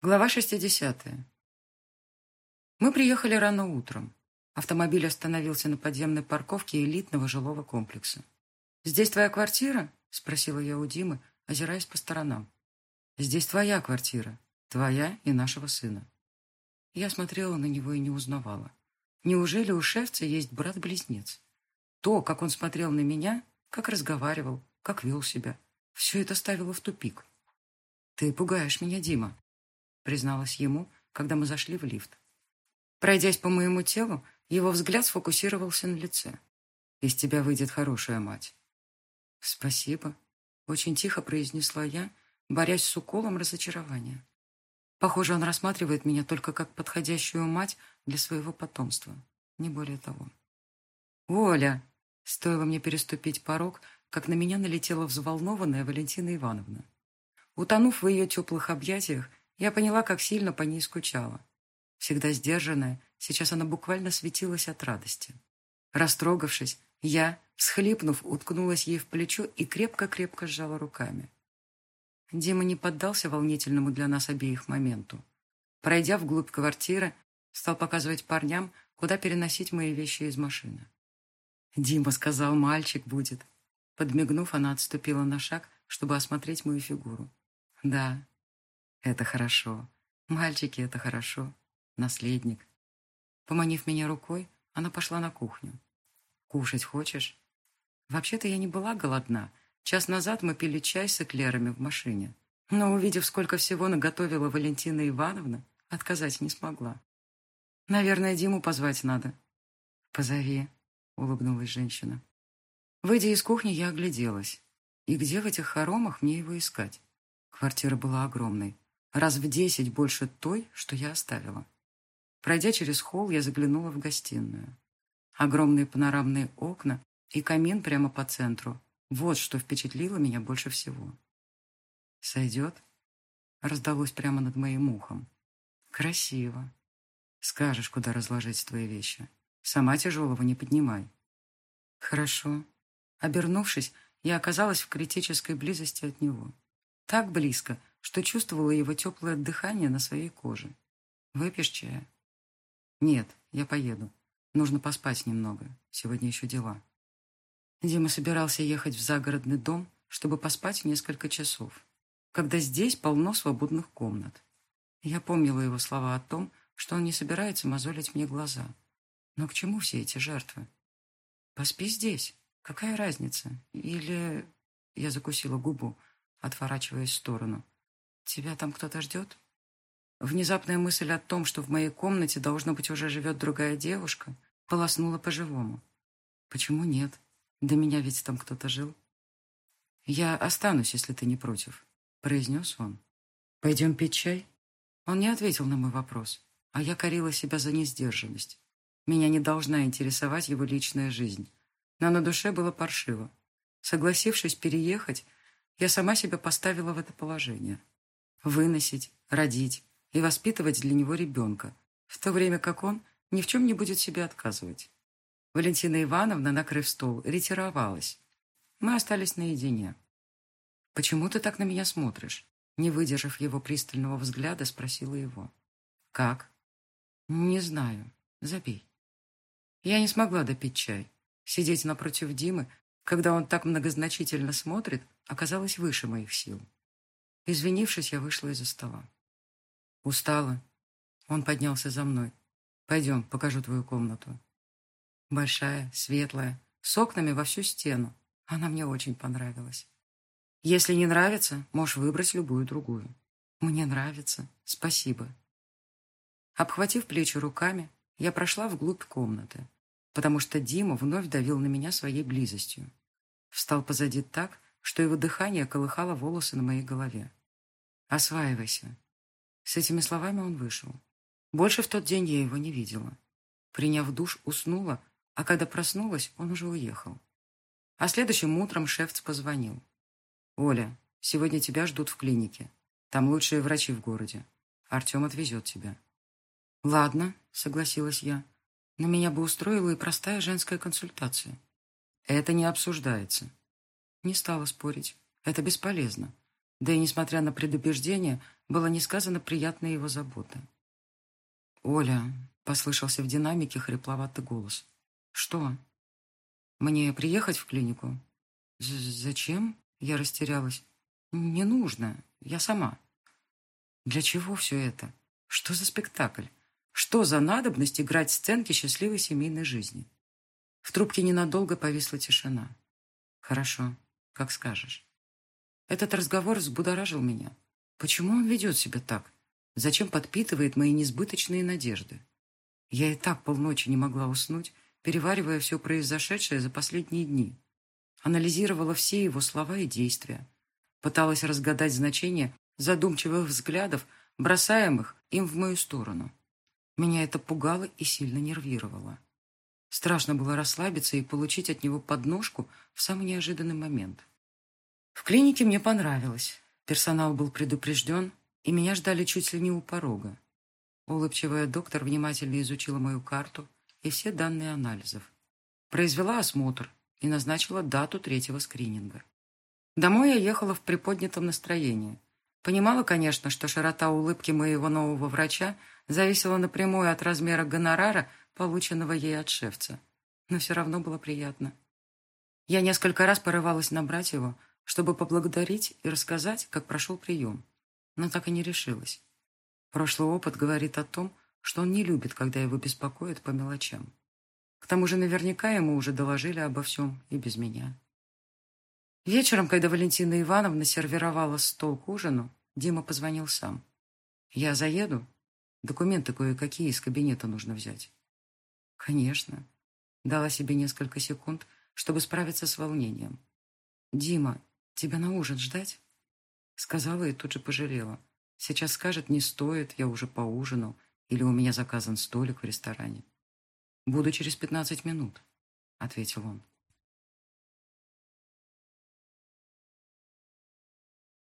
Глава 60. Мы приехали рано утром. Автомобиль остановился на подземной парковке элитного жилого комплекса. «Здесь твоя квартира?» — спросила я у Димы, озираясь по сторонам. «Здесь твоя квартира. Твоя и нашего сына». Я смотрела на него и не узнавала. Неужели у шефца есть брат-близнец? То, как он смотрел на меня, как разговаривал, как вел себя, все это ставило в тупик. «Ты пугаешь меня, Дима», призналась ему, когда мы зашли в лифт. Пройдясь по моему телу, его взгляд сфокусировался на лице. «Из тебя выйдет хорошая мать». «Спасибо», — очень тихо произнесла я, борясь с уколом разочарования. Похоже, он рассматривает меня только как подходящую мать для своего потомства, не более того. «Оля!» Стоило мне переступить порог, как на меня налетела взволнованная Валентина Ивановна. Утонув в ее теплых объятиях, я поняла, как сильно по ней скучала. Всегда сдержанная, сейчас она буквально светилась от радости. Растрогавшись, я, всхлипнув, уткнулась ей в плечо и крепко-крепко сжала руками. Дима не поддался волнительному для нас обеих моменту. Пройдя вглубь квартиры, стал показывать парням, куда переносить мои вещи из машины. Дима сказал, мальчик будет. Подмигнув, она отступила на шаг, чтобы осмотреть мою фигуру. Да, это хорошо. Мальчики, это хорошо. Наследник. Поманив меня рукой, она пошла на кухню. «Кушать хочешь?» Вообще-то я не была голодна. Час назад мы пили чай с эклерами в машине. Но, увидев, сколько всего наготовила Валентина Ивановна, отказать не смогла. «Наверное, Диму позвать надо». «Позови», — улыбнулась женщина. Выйдя из кухни, я огляделась. И где в этих хоромах мне его искать? Квартира была огромной раз в десять больше той, что я оставила. Пройдя через холл, я заглянула в гостиную. Огромные панорамные окна и камин прямо по центру. Вот что впечатлило меня больше всего. «Сойдет?» Раздалось прямо над моим ухом. «Красиво. Скажешь, куда разложить твои вещи. Сама тяжелого не поднимай». «Хорошо». Обернувшись, я оказалась в критической близости от него. Так близко, что чувствовала его теплое дыхание на своей коже. «Выпьешь чая?» «Нет, я поеду. Нужно поспать немного. Сегодня еще дела». Дима собирался ехать в загородный дом, чтобы поспать несколько часов, когда здесь полно свободных комнат. Я помнила его слова о том, что он не собирается мозолить мне глаза. Но к чему все эти жертвы? Поспи здесь. Какая разница? Или... Я закусила губу, отворачиваясь в сторону. Тебя там кто-то ждет? Внезапная мысль о том, что в моей комнате, должно быть, уже живет другая девушка, полоснула по-живому. Почему нет? До меня ведь там кто-то жил. «Я останусь, если ты не против», — произнес он. «Пойдем пить чай?» Он не ответил на мой вопрос, а я корила себя за несдержанность. Меня не должна интересовать его личная жизнь. Но на душе было паршиво. Согласившись переехать, я сама себя поставила в это положение выносить, родить и воспитывать для него ребенка, в то время как он ни в чем не будет себе отказывать. Валентина Ивановна, накрыв стол, ретировалась. Мы остались наедине. «Почему ты так на меня смотришь?» Не выдержав его пристального взгляда, спросила его. «Как?» «Не знаю. Забей». Я не смогла допить чай. Сидеть напротив Димы, когда он так многозначительно смотрит, оказалось выше моих сил. Извинившись, я вышла из-за стола. Устала. Он поднялся за мной. Пойдем, покажу твою комнату. Большая, светлая, с окнами во всю стену. Она мне очень понравилась. Если не нравится, можешь выбрать любую другую. Мне нравится. Спасибо. Обхватив плечи руками, я прошла вглубь комнаты, потому что Дима вновь давил на меня своей близостью. Встал позади так, что его дыхание колыхало волосы на моей голове. Осваивайся. С этими словами он вышел. Больше в тот день я его не видела. Приняв душ, уснула, а когда проснулась, он уже уехал. А следующим утром шефц позвонил. «Оля, сегодня тебя ждут в клинике. Там лучшие врачи в городе. Артем отвезет тебя». «Ладно», — согласилась я. «Но меня бы устроила и простая женская консультация». «Это не обсуждается». Не стала спорить. «Это бесполезно. Да и несмотря на предубеждение, была несказанно приятная его забота. «Оля», — послышался в динамике хрипловатый голос. «Что? Мне приехать в клинику?» «Зачем?» — я растерялась. «Не нужно. Я сама». «Для чего все это? Что за спектакль? Что за надобность играть сценки счастливой семейной жизни?» В трубке ненадолго повисла тишина. «Хорошо, как скажешь». Этот разговор взбудоражил меня. Почему он ведет себя так? Зачем подпитывает мои несбыточные надежды? Я и так полночи не могла уснуть, переваривая все произошедшее за последние дни. Анализировала все его слова и действия. Пыталась разгадать значение задумчивых взглядов, бросаемых им в мою сторону. Меня это пугало и сильно нервировало. Страшно было расслабиться и получить от него подножку в самый неожиданный момент. В клинике мне понравилось. Персонал был предупрежден, и меня ждали чуть ли не у порога. Улыбчивая доктор внимательно изучила мою карту и все данные анализов. Произвела осмотр и назначила дату третьего скрининга. Домой я ехала в приподнятом настроении. Понимала, конечно, что широта улыбки моего нового врача зависела напрямую от размера гонорара, полученного ей от шефца. Но все равно было приятно. Я несколько раз порывалась набрать его, чтобы поблагодарить и рассказать, как прошел прием но так и не решилась. Прошлый опыт говорит о том, что он не любит, когда его беспокоят по мелочам. К тому же наверняка ему уже доложили обо всем и без меня. Вечером, когда Валентина Ивановна сервировала стол к ужину, Дима позвонил сам. «Я заеду? Документы кое-какие из кабинета нужно взять». «Конечно». Дала себе несколько секунд, чтобы справиться с волнением. «Дима, тебя на ужин ждать?» Сказала и тут же пожалела. Сейчас скажет, не стоит, я уже поужинал, или у меня заказан столик в ресторане. «Буду через пятнадцать минут», — ответил он.